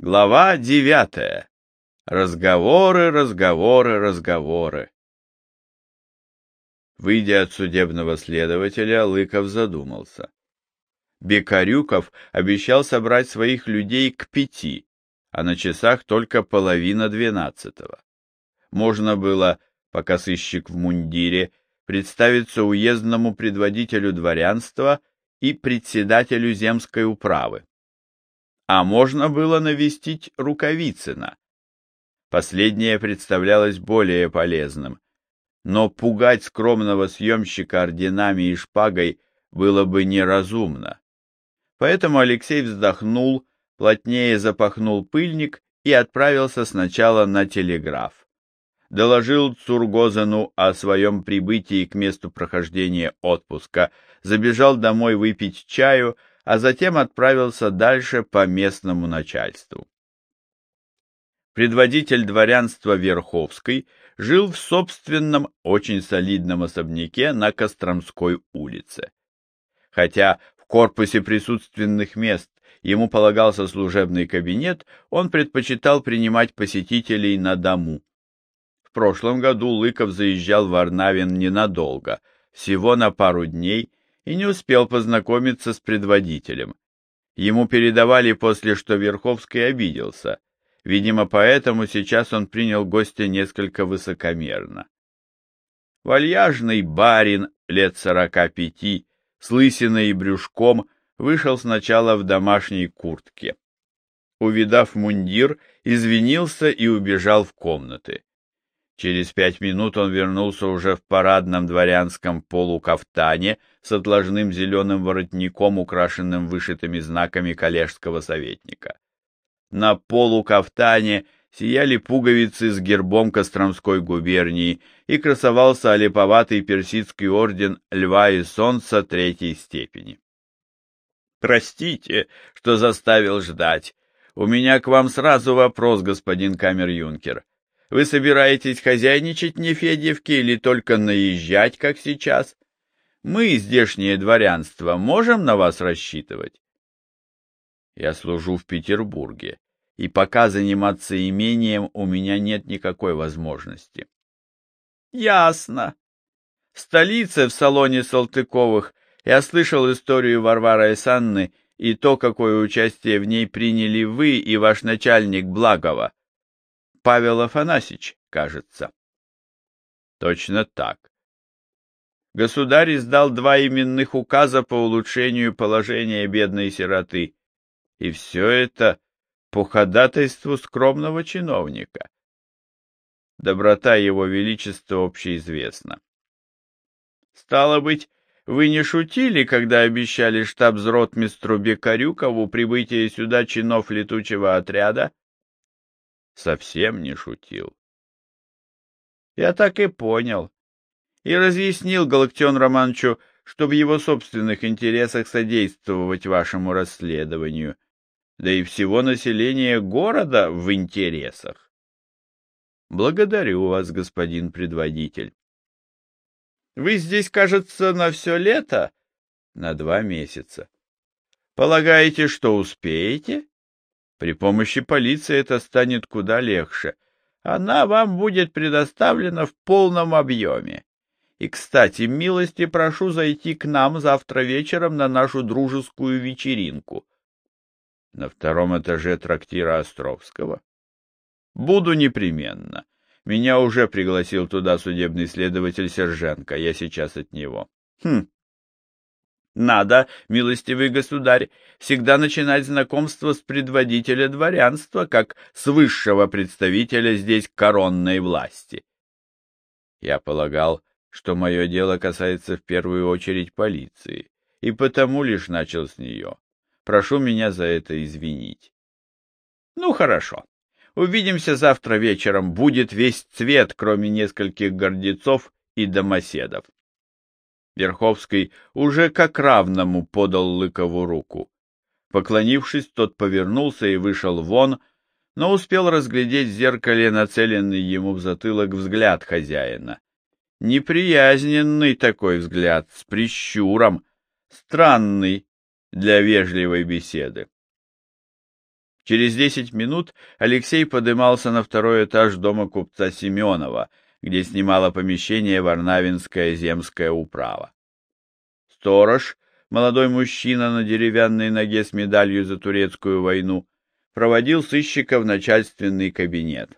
Глава девятая. Разговоры, разговоры, разговоры. Выйдя от судебного следователя, Лыков задумался. Бекарюков обещал собрать своих людей к пяти, а на часах только половина двенадцатого. Можно было, пока сыщик в мундире, представиться уездному предводителю дворянства и председателю земской управы а можно было навестить Рукавицына. Последнее представлялось более полезным, но пугать скромного съемщика орденами и шпагой было бы неразумно. Поэтому Алексей вздохнул, плотнее запахнул пыльник и отправился сначала на телеграф. Доложил Цургозану о своем прибытии к месту прохождения отпуска, забежал домой выпить чаю, а затем отправился дальше по местному начальству. Предводитель дворянства Верховской жил в собственном очень солидном особняке на Костромской улице. Хотя в корпусе присутственных мест ему полагался служебный кабинет, он предпочитал принимать посетителей на дому. В прошлом году Лыков заезжал в Арнавин ненадолго, всего на пару дней, и не успел познакомиться с предводителем. Ему передавали после, что Верховский обиделся. Видимо, поэтому сейчас он принял гостя несколько высокомерно. Вальяжный барин лет сорока пяти, с лысиной и брюшком, вышел сначала в домашней куртке. Увидав мундир, извинился и убежал в комнаты. Через пять минут он вернулся уже в парадном дворянском полукафтане с отложным зеленым воротником, украшенным вышитыми знаками коллежского советника. На полукафтане сияли пуговицы с гербом Костромской губернии и красовался олиповатый персидский орден Льва и Солнца третьей степени. «Простите, что заставил ждать. У меня к вам сразу вопрос, господин камер-юнкер. Вы собираетесь хозяйничать не Федевке или только наезжать, как сейчас? Мы, здешнее дворянство, можем на вас рассчитывать? Я служу в Петербурге, и пока заниматься имением у меня нет никакой возможности. Ясно. В столице, в салоне Салтыковых, я слышал историю Варвары Санны и то, какое участие в ней приняли вы и ваш начальник Благова. Павел Афанасьевич, кажется. Точно так. Государь издал два именных указа по улучшению положения бедной сироты. И все это по ходатайству скромного чиновника. Доброта его величества общеизвестна. Стало быть, вы не шутили, когда обещали штабс-ротмистру Бекарюкову прибытие сюда чинов летучего отряда? Совсем не шутил. Я так и понял. И разъяснил Галактион Романовичу, что в его собственных интересах содействовать вашему расследованию, да и всего населения города в интересах. Благодарю вас, господин предводитель. Вы здесь, кажется, на все лето? На два месяца. Полагаете, что успеете? При помощи полиции это станет куда легче. Она вам будет предоставлена в полном объеме. И, кстати, милости прошу зайти к нам завтра вечером на нашу дружескую вечеринку. На втором этаже трактира Островского. Буду непременно. Меня уже пригласил туда судебный следователь Серженко. Я сейчас от него. Хм, надо, милостивый государь, всегда начинать знакомство с предводителя дворянства, как с высшего представителя здесь коронной власти. Я полагал, что мое дело касается в первую очередь полиции, и потому лишь начал с нее. Прошу меня за это извинить. Ну, хорошо. Увидимся завтра вечером. Будет весь цвет, кроме нескольких гордецов и домоседов. Верховский уже как равному подал Лыкову руку. Поклонившись, тот повернулся и вышел вон, но успел разглядеть в зеркале нацеленный ему в затылок взгляд хозяина. Неприязненный такой взгляд, с прищуром, странный для вежливой беседы. Через десять минут Алексей подымался на второй этаж дома купца Семенова, где снимала помещение Варнавинская земская управа. Сторож, молодой мужчина на деревянной ноге с медалью за турецкую войну, проводил сыщика в начальственный кабинет.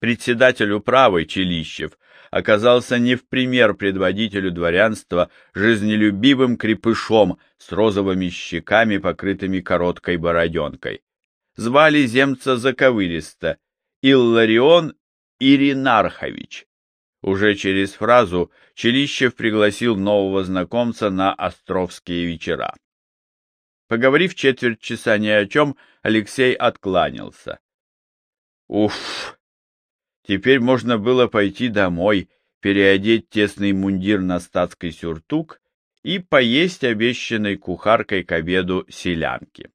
Председатель управы Челищев оказался не в пример предводителю дворянства жизнелюбивым крепышом с розовыми щеками, покрытыми короткой бороденкой. Звали земца заковыристо Илларион Иринархович. Уже через фразу Челищев пригласил нового знакомца на Островские вечера. Поговорив четверть часа ни о чем, Алексей откланялся. Уф! Теперь можно было пойти домой, переодеть тесный мундир на статский сюртук и поесть обещанной кухаркой к обеду селянки.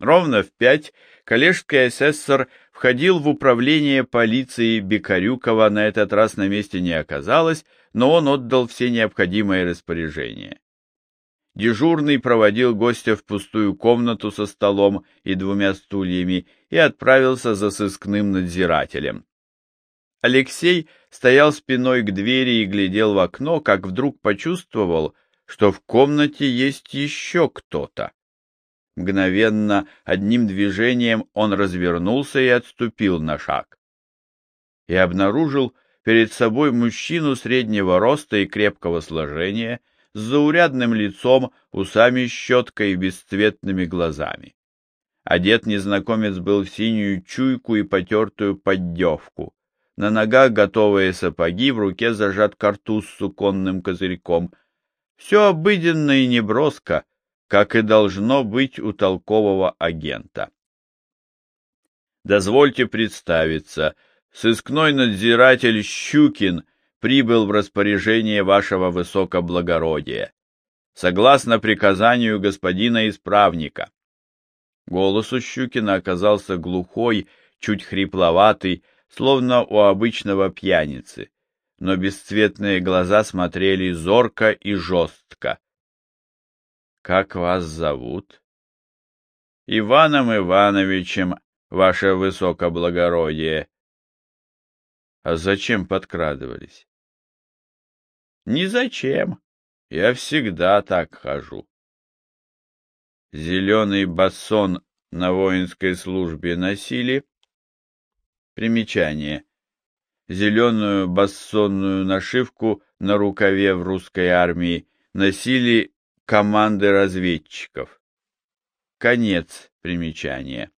Ровно в пять коллежский асессор входил в управление полиции Бекарюкова, на этот раз на месте не оказалось, но он отдал все необходимые распоряжения. Дежурный проводил гостя в пустую комнату со столом и двумя стульями и отправился за сыскным надзирателем. Алексей стоял спиной к двери и глядел в окно, как вдруг почувствовал, что в комнате есть еще кто-то. Мгновенно, одним движением он развернулся и отступил на шаг. И обнаружил перед собой мужчину среднего роста и крепкого сложения, с заурядным лицом, усами щеткой и бесцветными глазами. Одет незнакомец был в синюю чуйку и потертую поддевку. На ногах готовые сапоги, в руке зажат картуз с суконным козырьком. Все обыденно и неброско, как и должно быть у толкового агента. Дозвольте представиться, сыскной надзиратель Щукин прибыл в распоряжение вашего высокоблагородия, согласно приказанию господина исправника. Голос у Щукина оказался глухой, чуть хрипловатый, словно у обычного пьяницы, но бесцветные глаза смотрели зорко и жестко. — Как вас зовут? — Иваном Ивановичем, ваше высокоблагородие. — А зачем подкрадывались? Ни зачем. Я всегда так хожу. Зеленый бассон на воинской службе носили. Примечание. Зеленую бассонную нашивку на рукаве в русской армии носили команды разведчиков. Конец примечания.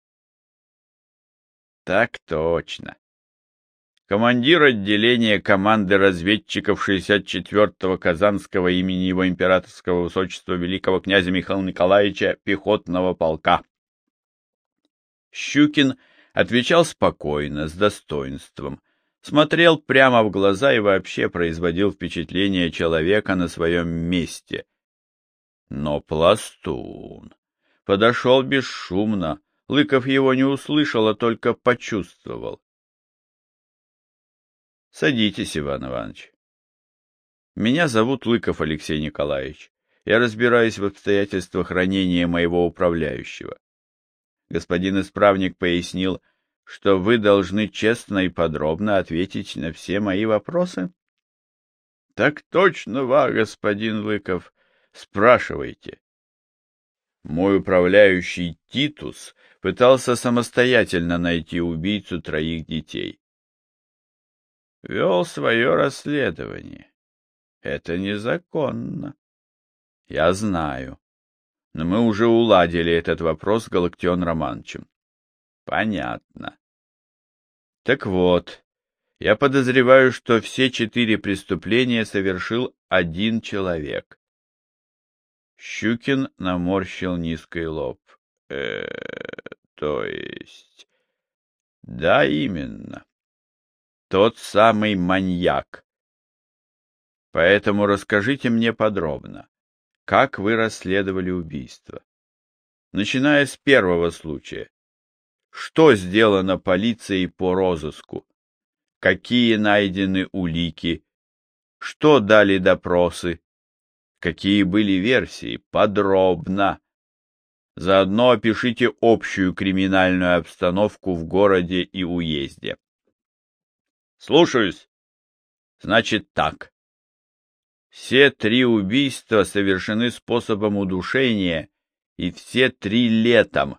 Так точно командир отделения команды разведчиков 64-го Казанского имени его императорского высочества великого князя Михаила Николаевича пехотного полка. Щукин отвечал спокойно, с достоинством, смотрел прямо в глаза и вообще производил впечатление человека на своем месте. Но пластун подошел бесшумно, Лыков его не услышал, а только почувствовал. Садитесь, Иван Иванович. Меня зовут Лыков Алексей Николаевич. Я разбираюсь в обстоятельствах ранения моего управляющего. Господин исправник пояснил, что вы должны честно и подробно ответить на все мои вопросы. — Так точно, ва, господин Лыков. Спрашивайте. Мой управляющий Титус пытался самостоятельно найти убийцу троих детей вел свое расследование. Это незаконно. Я знаю. Но мы уже уладили этот вопрос с Галактион Романовичем. Понятно. Так вот, я подозреваю, что все четыре преступления совершил один человек. Щукин наморщил низкий лоб. Э, то есть... Да, именно тот самый маньяк. Поэтому расскажите мне подробно, как вы расследовали убийство. Начиная с первого случая. Что сделано полицией по розыску? Какие найдены улики? Что дали допросы? Какие были версии? Подробно. Заодно опишите общую криминальную обстановку в городе и уезде. Слушаюсь. Значит так. Все три убийства совершены способом удушения, и все три летом.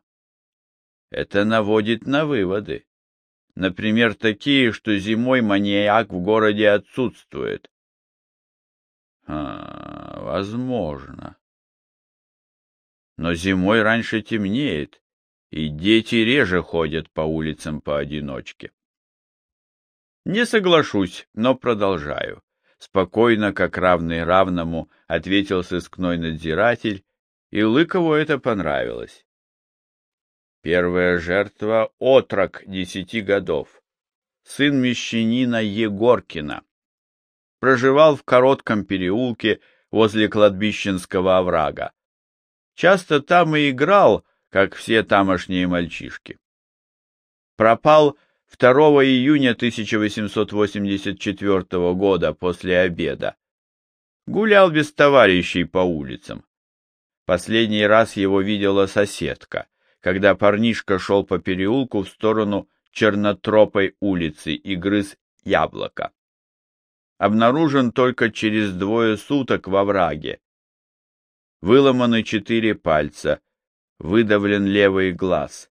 Это наводит на выводы. Например, такие, что зимой маньяк в городе отсутствует. А, возможно. Но зимой раньше темнеет, и дети реже ходят по улицам поодиночке. Не соглашусь, но продолжаю. Спокойно, как равный равному, ответил сыскной надзиратель, и Лыкову это понравилось. Первая жертва — отрок десяти годов, сын мещанина Егоркина. Проживал в коротком переулке возле кладбищенского оврага. Часто там и играл, как все тамошние мальчишки. Пропал 2 июня 1884 года после обеда. Гулял без товарищей по улицам. Последний раз его видела соседка, когда парнишка шел по переулку в сторону Чернотропой улицы и грыз яблоко. Обнаружен только через двое суток во враге, Выломаны четыре пальца, выдавлен левый глаз.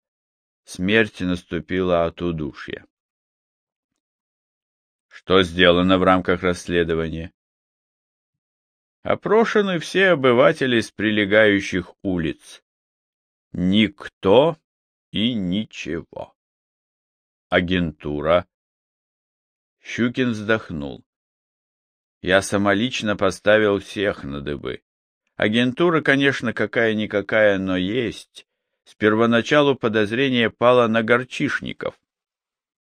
Смерть наступила от удушья. Что сделано в рамках расследования? Опрошены все обыватели с прилегающих улиц. Никто и ничего. Агентура. Щукин вздохнул. Я самолично поставил всех на дыбы. Агентура, конечно, какая-никакая, но есть. С первоначалу подозрение пало на горчишников.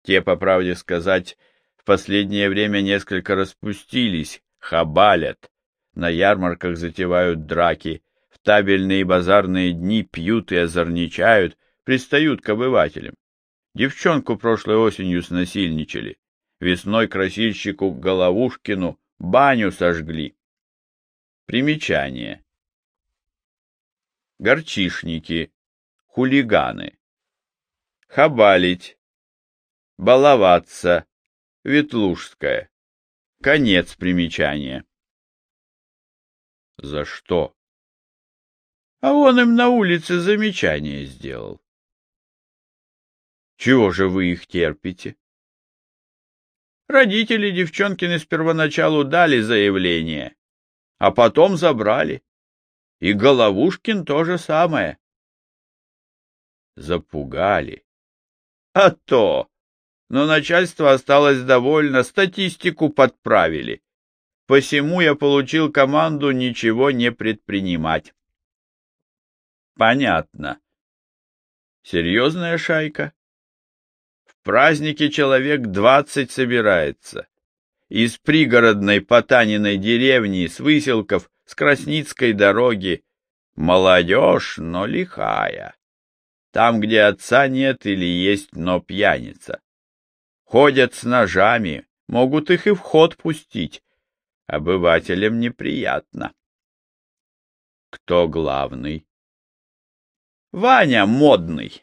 Те, по правде сказать, в последнее время несколько распустились, хабалят, на ярмарках затевают драки, в табельные базарные дни пьют и озорничают, пристают к обывателям. Девчонку прошлой осенью снасильничали, весной красильщику Головушкину баню сожгли. Примечание горчишники, хулиганы. Хабалить, баловаться, Ветлужская. Конец примечания. За что? А он им на улице замечание сделал. Чего же вы их терпите? Родители девчонкины с первоначалу дали заявление, а потом забрали. И Головушкин то же самое. Запугали. А то! Но начальство осталось довольно, статистику подправили. Посему я получил команду ничего не предпринимать. Понятно. Серьезная шайка? В празднике человек двадцать собирается. Из пригородной Потаниной деревни, с выселков, с Красницкой дороги. Молодежь, но лихая. Там, где отца нет или есть, но пьяница. Ходят с ножами, могут их и в ход пустить. Обывателям неприятно. Кто главный? Ваня модный,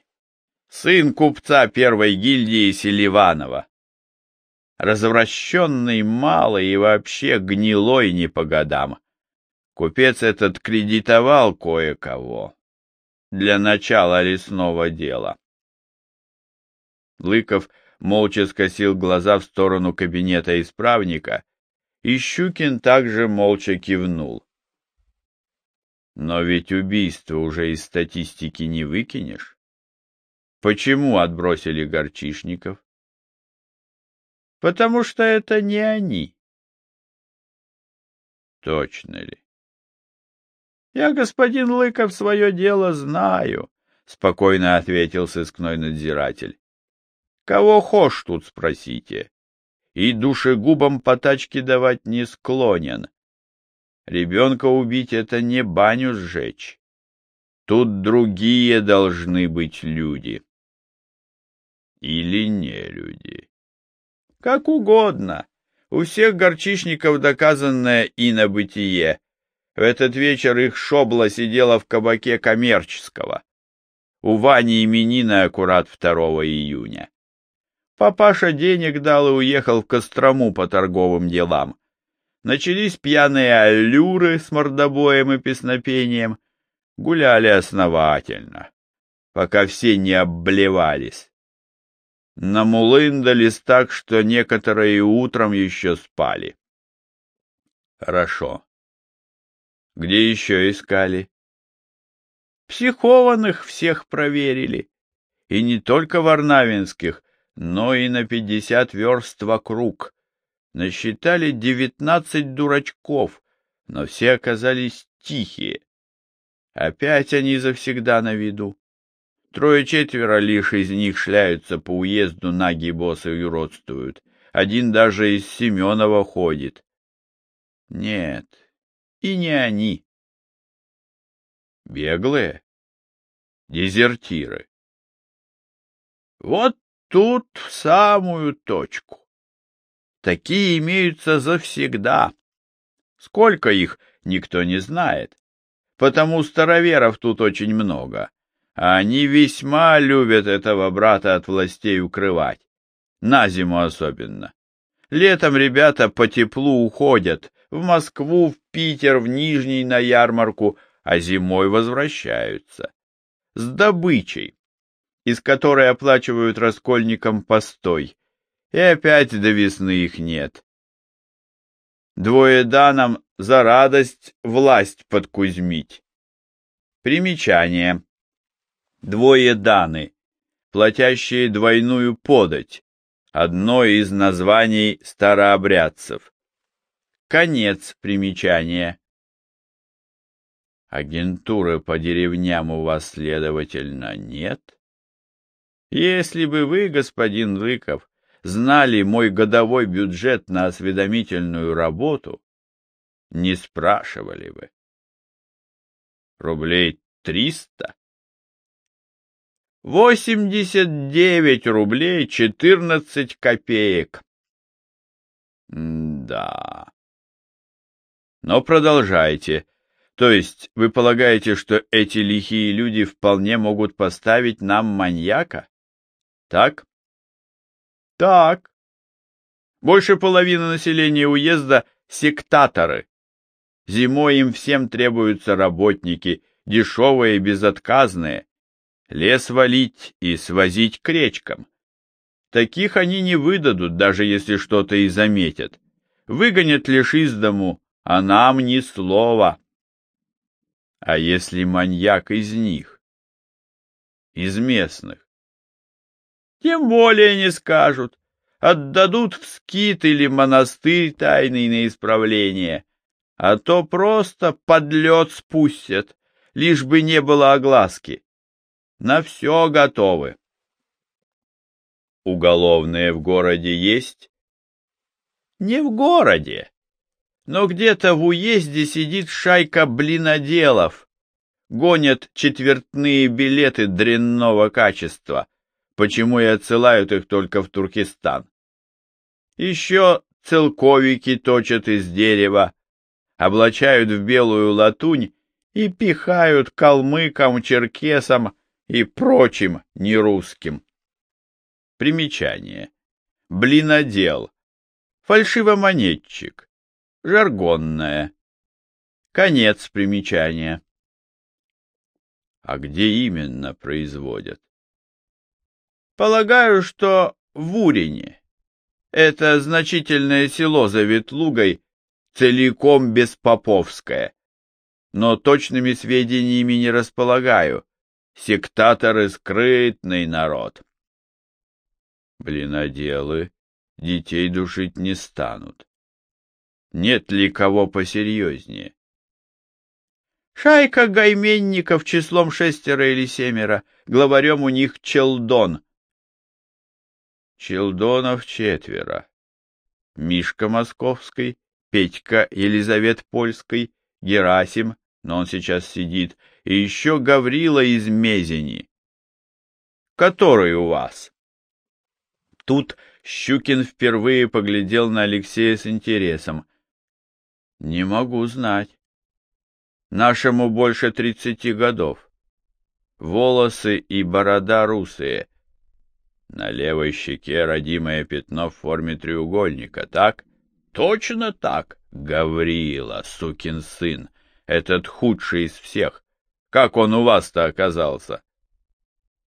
сын купца первой гильдии Селиванова. Развращенный малый и вообще гнилой не по годам. Купец этот кредитовал кое-кого для начала лесного дела. Лыков молча скосил глаза в сторону кабинета исправника, и Щукин также молча кивнул. Но ведь убийство уже из статистики не выкинешь. Почему отбросили горчишников? Потому что это не они. Точно ли? Я, господин Лыков, свое дело знаю, — спокойно ответил сыскной надзиратель. — Кого хошь тут спросите. И душегубам по тачке давать не склонен. Ребенка убить — это не баню сжечь. Тут другие должны быть люди. Или не люди. Как угодно. У всех горчичников доказанное инобытие В этот вечер их шобла сидела в кабаке коммерческого. У Вани именины аккурат 2 июня. Папаша денег дал и уехал в Кострому по торговым делам. Начались пьяные аллюры с мордобоем и песнопением. Гуляли основательно, пока все не обблевались. Намулындались так, что некоторые утром еще спали. Хорошо. Где еще искали? Психованных всех проверили. И не только варнавинских, но и на пятьдесят верст вокруг. Насчитали девятнадцать дурачков, но все оказались тихие. Опять они завсегда на виду. Трое-четверо лишь из них шляются по уезду, наги боссы уродствуют. Один даже из Семенова ходит. Нет, и не они. Беглые? Дезертиры. Вот тут в самую точку. Такие имеются завсегда. Сколько их, никто не знает. Потому староверов тут очень много. А они весьма любят этого брата от властей укрывать. На зиму особенно. Летом ребята по теплу уходят. В Москву, в Питер, в Нижний на ярмарку, а зимой возвращаются. С добычей, из которой оплачивают раскольникам постой и опять до весны их нет. Двое данам за радость власть подкузмить. Примечание. Двое даны, платящие двойную подать, одно из названий старообрядцев. Конец примечания. Агентуры по деревням у вас, следовательно, нет? Если бы вы, господин Лыков, знали мой годовой бюджет на осведомительную работу, не спрашивали бы. Рублей триста? Восемьдесят девять рублей четырнадцать копеек. Да. Но продолжайте. То есть вы полагаете, что эти лихие люди вполне могут поставить нам маньяка? Так? Так. Больше половины населения уезда — сектаторы. Зимой им всем требуются работники, дешевые и безотказные. Лес валить и свозить к речкам. Таких они не выдадут, даже если что-то и заметят. Выгонят лишь из дому, а нам ни слова. А если маньяк из них? Из местных? тем более не скажут. Отдадут в скит или монастырь тайный на исправление, а то просто под лед спустят, лишь бы не было огласки. На все готовы. Уголовные в городе есть? Не в городе, но где-то в уезде сидит шайка блиноделов, гонят четвертные билеты дрянного качества — почему и отсылают их только в Туркестан. Еще целковики точат из дерева, облачают в белую латунь и пихают калмыкам, черкесам и прочим нерусским. Примечание. Блинодел. Фальшивомонетчик. Жаргонное. Конец примечания. А где именно производят? Полагаю, что в Урине. Это значительное село за Ветлугой, целиком беспоповское. Но точными сведениями не располагаю. Сектаторы — скрытный народ. Блиноделы детей душить не станут. Нет ли кого посерьезнее? Шайка гайменников числом шестеро или семеро, главарем у них Челдон, Челдонов четверо. Мишка Московский, Петька Елизавет Польской, Герасим, но он сейчас сидит, и еще Гаврила из Мезени. Который у вас? Тут Щукин впервые поглядел на Алексея с интересом. Не могу знать. Нашему больше тридцати годов. Волосы и борода русые. На левой щеке родимое пятно в форме треугольника, так? Точно так, Гаврила, сукин сын, этот худший из всех. Как он у вас-то оказался?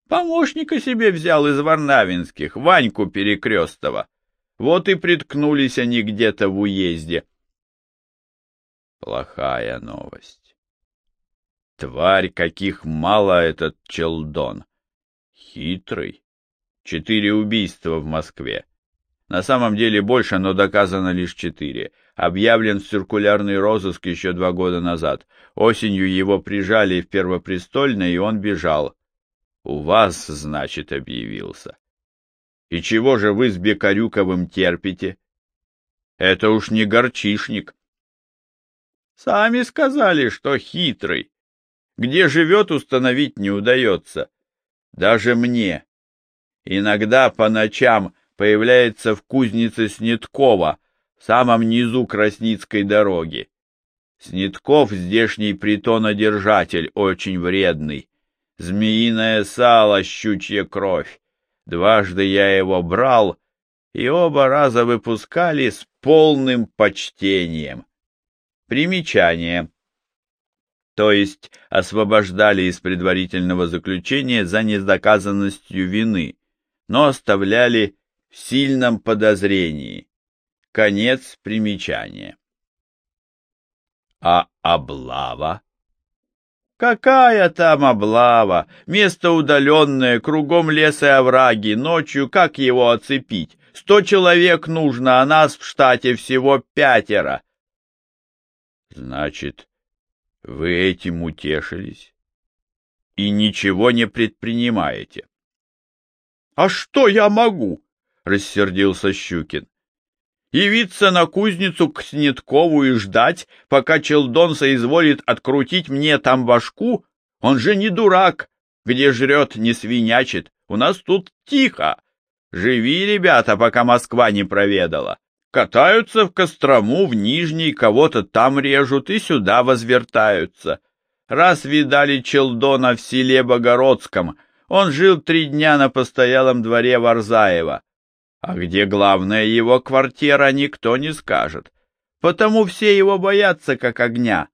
Помощника себе взял из Варнавинских, Ваньку Перекрестова. Вот и приткнулись они где-то в уезде. Плохая новость. Тварь, каких мало этот Челдон. Хитрый. Четыре убийства в Москве. На самом деле больше, но доказано лишь четыре. Объявлен циркулярный розыск еще два года назад. Осенью его прижали в Первопрестольное, и он бежал. У вас, значит, объявился. И чего же вы с Бекарюковым терпите? Это уж не горчишник. Сами сказали, что хитрый. Где живет, установить не удается. Даже мне. Иногда по ночам появляется в кузнице Снеткова, самом низу Красницкой дороги. Снетков здешний притонодержатель, очень вредный. Змеиное сало, щучья кровь. Дважды я его брал, и оба раза выпускали с полным почтением. Примечание. То есть освобождали из предварительного заключения за недоказанностью вины, но оставляли в сильном подозрении. Конец примечания. А облава? Какая там облава? Место удаленное, кругом лес и овраги. Ночью как его оцепить? Сто человек нужно, а нас в штате всего пятеро. Значит, вы этим утешились и ничего не предпринимаете? А что я могу? Рассердился Щукин явиться на кузницу к Снеткову и ждать, пока Челдон соизволит открутить мне там башку? Он же не дурак, где жрет, не свинячит. У нас тут тихо. Живи, ребята, пока Москва не проведала. Катаются в Кострому, в Нижний, кого-то там режут и сюда возвертаются. Раз видали Челдона в селе Богородском, он жил три дня на постоялом дворе Варзаева. А где главная его квартира, никто не скажет, потому все его боятся, как огня.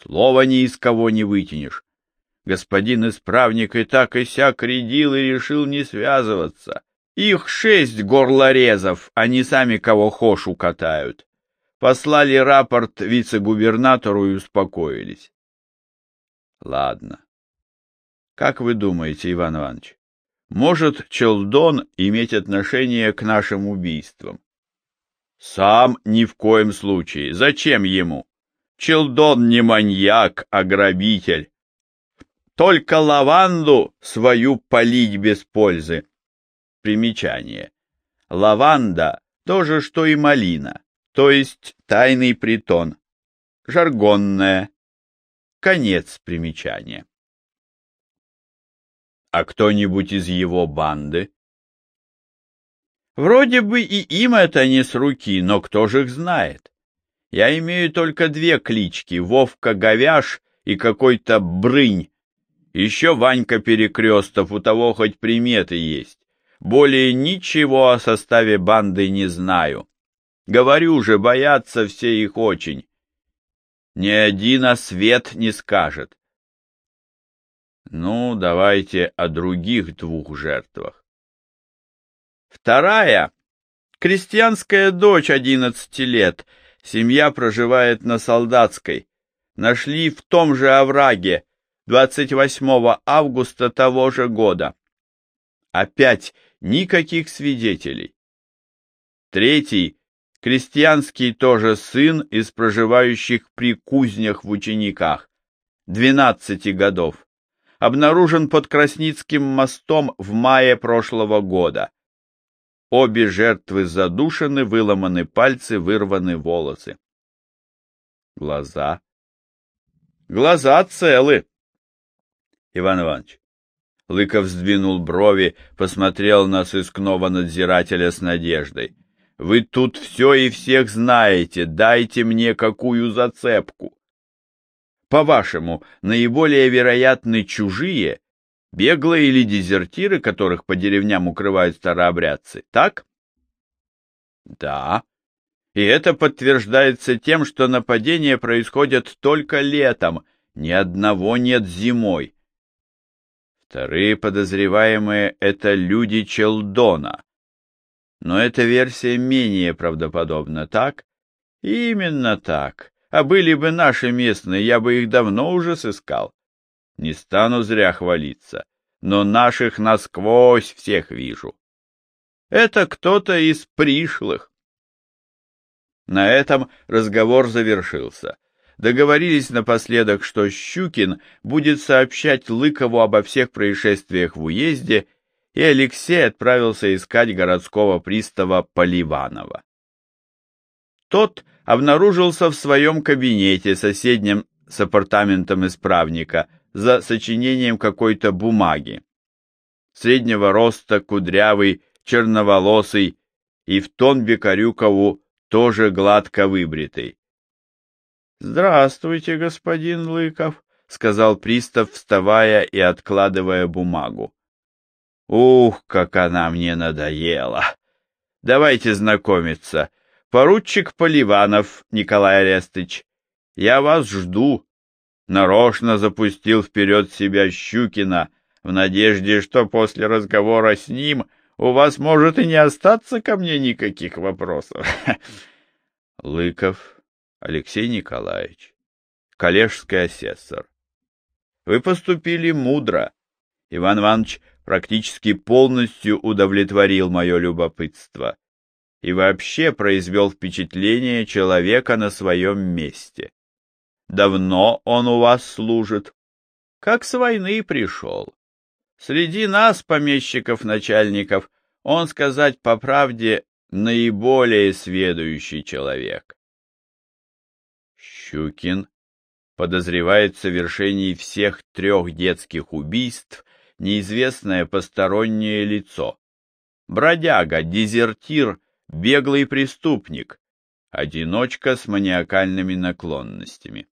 Слова ни из кого не вытянешь. Господин исправник и так и сяк рядил и решил не связываться. Их шесть горлорезов, они сами кого хошь укатают. Послали рапорт вице-губернатору и успокоились. Ладно. Как вы думаете, Иван Иванович, может Челдон иметь отношение к нашим убийствам? Сам ни в коем случае. Зачем ему? Челдон не маньяк, а грабитель. Только лаванду свою полить без пользы. Примечание. Лаванда — то же, что и малина, то есть тайный притон. Жаргонное. Конец примечания. А кто-нибудь из его банды? Вроде бы и им это не с руки, но кто же их знает? Я имею только две клички — Вовка Говяж и какой-то Брынь. Еще Ванька Перекрестов, у того хоть приметы есть. Более ничего о составе банды не знаю. Говорю же, боятся все их очень. Ни один о свет не скажет. Ну, давайте о других двух жертвах. Вторая — крестьянская дочь одиннадцати лет. Семья проживает на Солдатской. Нашли в том же овраге 28 августа того же года. Опять никаких свидетелей. Третий — крестьянский тоже сын из проживающих при кузнях в учениках, 12 годов обнаружен под Красницким мостом в мае прошлого года. Обе жертвы задушены, выломаны пальцы, вырваны волосы. Глаза. Глаза целы. Иван Иванович. Лыков сдвинул брови, посмотрел на сыскного надзирателя с надеждой. Вы тут все и всех знаете, дайте мне какую зацепку. По-вашему, наиболее вероятны чужие, беглые или дезертиры, которых по деревням укрывают старообрядцы, так? Да. И это подтверждается тем, что нападения происходят только летом, ни одного нет зимой. Вторые подозреваемые — это люди Челдона. Но эта версия менее правдоподобна, так? Именно так. А были бы наши местные, я бы их давно уже сыскал. Не стану зря хвалиться, но наших насквозь всех вижу. Это кто-то из пришлых. На этом разговор завершился. Договорились напоследок, что Щукин будет сообщать Лыкову обо всех происшествиях в уезде, и Алексей отправился искать городского пристава Поливанова. Тот обнаружился в своем кабинете, соседнем с апартаментом исправника, за сочинением какой-то бумаги. Среднего роста, кудрявый, черноволосый и в тон Бекарюкову тоже гладко выбритый. — Здравствуйте, господин Лыков, — сказал пристав, вставая и откладывая бумагу. — Ух, как она мне надоела! Давайте знакомиться. Поручик Поливанов Николай Арестыч, я вас жду. Нарочно запустил вперед себя Щукина в надежде, что после разговора с ним у вас может и не остаться ко мне никаких вопросов. Лыков Алексей Николаевич, коллежский асессор. Вы поступили мудро. Иван Иванович практически полностью удовлетворил мое любопытство и вообще произвел впечатление человека на своем месте. Давно он у вас служит? Как с войны пришел. Среди нас, помещиков-начальников, он, сказать по правде, наиболее сведущий человек. Щукин подозревает в совершении всех трех детских убийств неизвестное постороннее лицо. Бродяга, дезертир беглый преступник, одиночка с маниакальными наклонностями.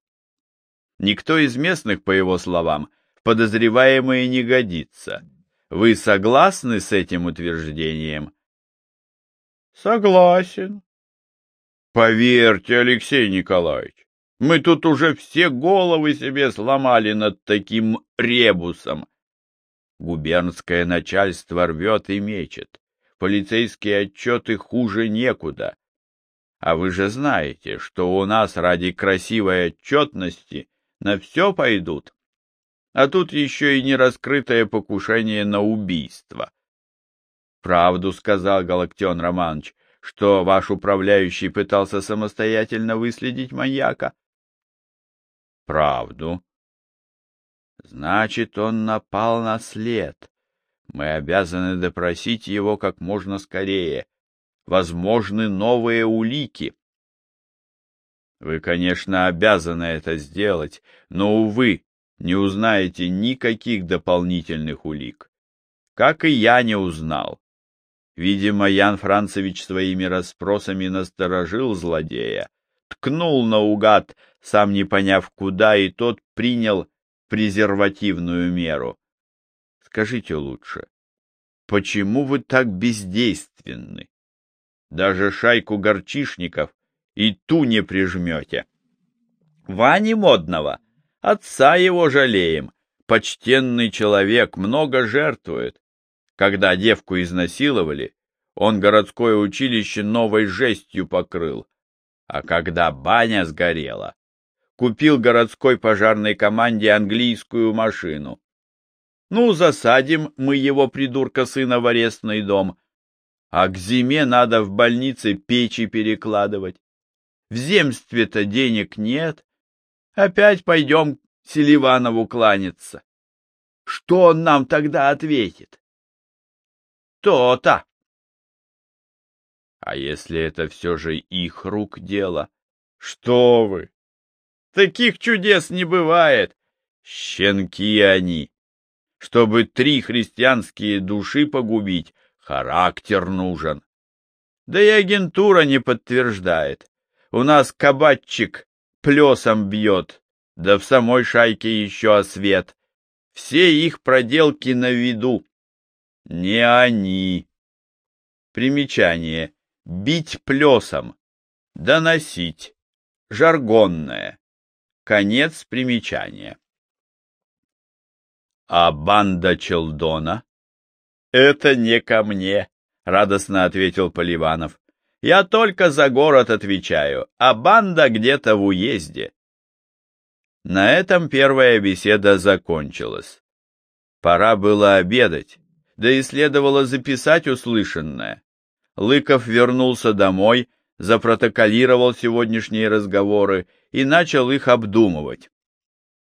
Никто из местных, по его словам, подозреваемые не годится. Вы согласны с этим утверждением? Согласен. Поверьте, Алексей Николаевич, мы тут уже все головы себе сломали над таким ребусом. Губернское начальство рвет и мечет полицейские отчеты хуже некуда. А вы же знаете, что у нас ради красивой отчетности на все пойдут. А тут еще и нераскрытое покушение на убийство. Правду сказал Галактион Романович, что ваш управляющий пытался самостоятельно выследить маньяка. Правду. Значит, он напал на след. Мы обязаны допросить его как можно скорее. Возможны новые улики. Вы, конечно, обязаны это сделать, но, увы, не узнаете никаких дополнительных улик. Как и я не узнал. Видимо, Ян Францевич своими расспросами насторожил злодея, ткнул наугад, сам не поняв куда, и тот принял презервативную меру. Скажите лучше, почему вы так бездейственны? Даже шайку горчишников и ту не прижмете. Вани Модного, отца его жалеем, почтенный человек, много жертвует. Когда девку изнасиловали, он городское училище новой жестью покрыл, а когда баня сгорела, купил городской пожарной команде английскую машину. Ну, засадим мы его, придурка сына, в арестный дом. А к зиме надо в больнице печи перекладывать. В земстве-то денег нет. Опять пойдем Селиванову кланяться. Что он нам тогда ответит? То-то. А если это все же их рук дело? Что вы? Таких чудес не бывает. Щенки они. Чтобы три христианские души погубить, характер нужен. Да и агентура не подтверждает. У нас кабачик плесом бьет. Да в самой шайке еще освет. Все их проделки на виду. Не они. Примечание. Бить плесом. Доносить. Жаргонное. Конец примечания. А банда Челдона? Это не ко мне, радостно ответил Поливанов. Я только за город отвечаю, а банда где-то в уезде. На этом первая беседа закончилась. Пора было обедать, да и следовало записать услышанное. Лыков вернулся домой, запротоколировал сегодняшние разговоры и начал их обдумывать.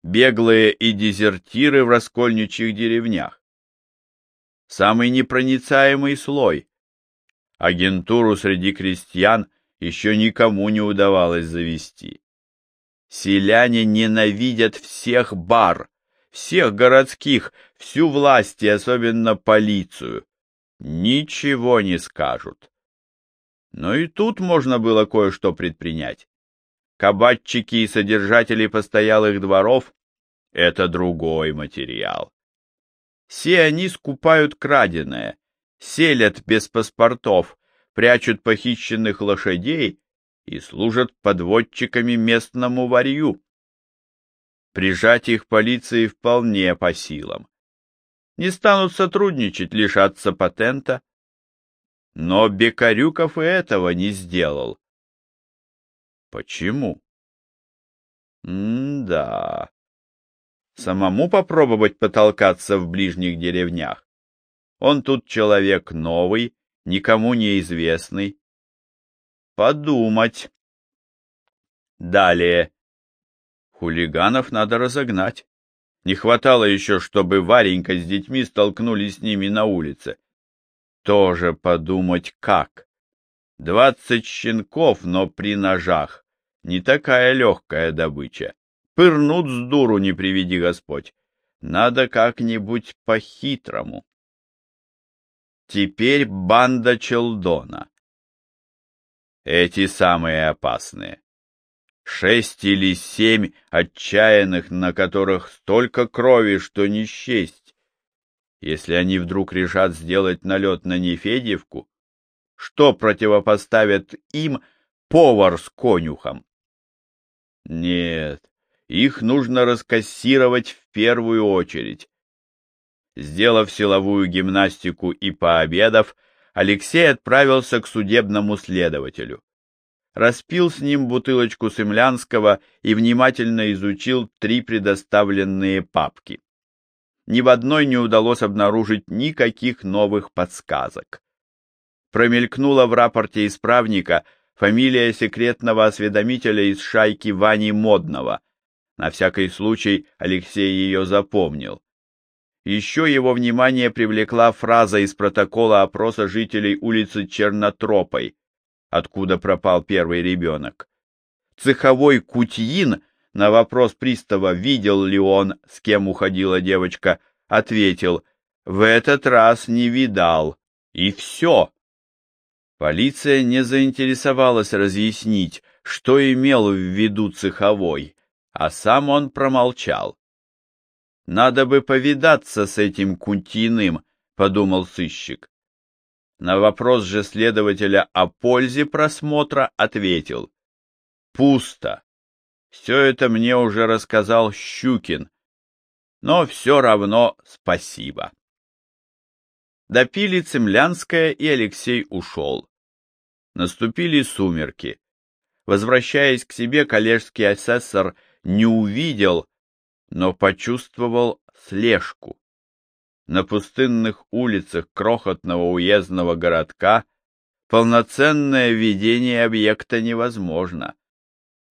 Беглые и дезертиры в раскольничьих деревнях. Самый непроницаемый слой. Агентуру среди крестьян еще никому не удавалось завести. Селяне ненавидят всех бар, всех городских, всю власть и особенно полицию. Ничего не скажут. Но и тут можно было кое-что предпринять. Кабатчики и содержатели постоялых дворов — это другой материал. Все они скупают краденое, селят без паспортов, прячут похищенных лошадей и служат подводчиками местному варью. Прижать их полиции вполне по силам. Не станут сотрудничать, лишаться патента. Но Бекарюков и этого не сделал. Почему? М-да. Самому попробовать потолкаться в ближних деревнях. Он тут человек новый, никому неизвестный, Подумать. Далее. Хулиганов надо разогнать. Не хватало еще, чтобы Варенька с детьми столкнулись с ними на улице. Тоже подумать как. Двадцать щенков, но при ножах. Не такая легкая добыча. Пырнут с дуру, не приведи Господь. Надо как-нибудь по-хитрому. Теперь банда Челдона. Эти самые опасные. Шесть или семь отчаянных, на которых столько крови, что не счесть. Если они вдруг решат сделать налет на Нефедьевку, что противопоставят им повар с конюхом? Нет, их нужно раскассировать в первую очередь. Сделав силовую гимнастику и пообедав, Алексей отправился к судебному следователю. Распил с ним бутылочку сымлянского и внимательно изучил три предоставленные папки. Ни в одной не удалось обнаружить никаких новых подсказок. Промелькнула в рапорте исправника фамилия секретного осведомителя из шайки Вани Модного. На всякий случай Алексей ее запомнил. Еще его внимание привлекла фраза из протокола опроса жителей улицы Чернотропой, откуда пропал первый ребенок. Цеховой Кутьин на вопрос пристава, видел ли он, с кем уходила девочка, ответил, в этот раз не видал, и все. Полиция не заинтересовалась разъяснить, что имел в виду цеховой, а сам он промолчал. Надо бы повидаться с этим Кунтиным, подумал сыщик. На вопрос же следователя о пользе просмотра ответил. Пусто. Все это мне уже рассказал Щукин. Но все равно спасибо. Допили Цемлянская, и Алексей ушел. Наступили сумерки. Возвращаясь к себе, коллежский асессор не увидел, но почувствовал слежку. На пустынных улицах крохотного уездного городка полноценное видение объекта невозможно.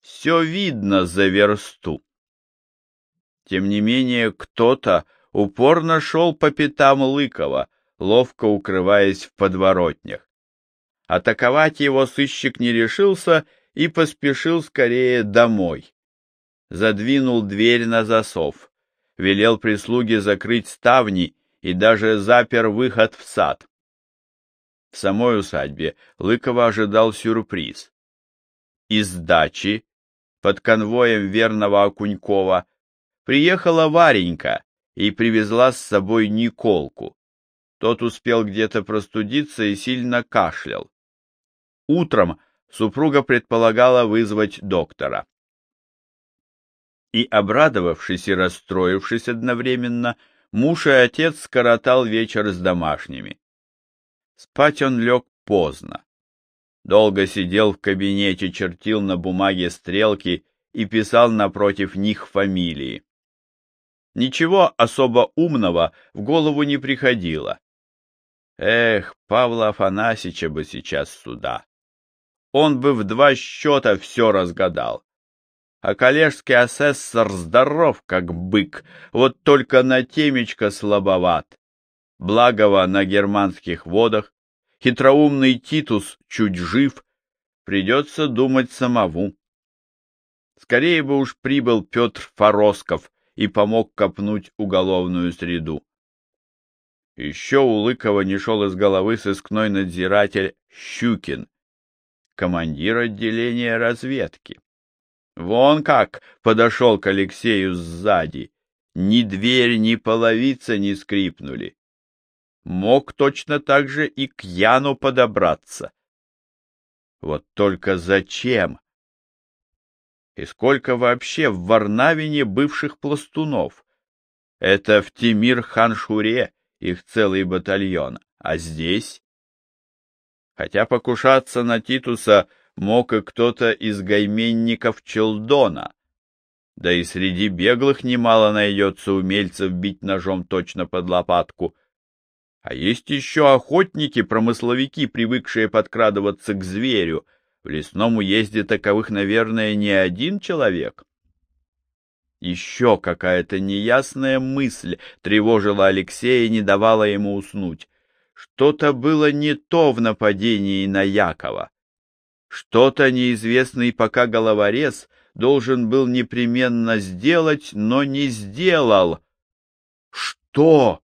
Все видно за версту. Тем не менее, кто-то упорно шел по пятам Лыкова, ловко укрываясь в подворотнях. Атаковать его сыщик не решился и поспешил скорее домой задвинул дверь на засов, велел прислуге закрыть ставни и даже запер выход в сад. В самой усадьбе Лыкова ожидал сюрприз. Из дачи под конвоем верного Окунькова, приехала Варенька и привезла с собой Николку. Тот успел где-то простудиться и сильно кашлял. Утром супруга предполагала вызвать доктора. И, обрадовавшись и расстроившись одновременно, муж и отец скоротал вечер с домашними. Спать он лег поздно. Долго сидел в кабинете, чертил на бумаге стрелки и писал напротив них фамилии. Ничего особо умного в голову не приходило. Эх, Павла Афанасьича бы сейчас сюда. Он бы в два счета все разгадал. А коллежский асессор здоров, как бык, вот только на темечко слабоват. Благово на германских водах, хитроумный Титус чуть жив, придется думать самому. Скорее бы уж прибыл Петр Форосков и помог копнуть уголовную среду. Еще у Лыкова не шел из головы сыскной надзиратель Щукин, командир отделения разведки. Вон как подошел к Алексею сзади. Ни дверь, ни половица не скрипнули. Мог точно так же и к Яну подобраться. Вот только зачем? И сколько вообще в Варнавине бывших пластунов? Это в Тимир-Ханшуре их целый батальон, а здесь? Хотя покушаться на Титуса мог и кто-то из гайменников Челдона, да и среди беглых немало найдется умельцев бить ножом точно под лопатку. А есть еще охотники-промысловики, привыкшие подкрадываться к зверю. В лесном уезде таковых, наверное, не один человек. Еще какая-то неясная мысль тревожила Алексея и не давала ему уснуть. Что-то было не то в нападении на Якова. Что-то неизвестный пока головорез должен был непременно сделать, но не сделал. Что?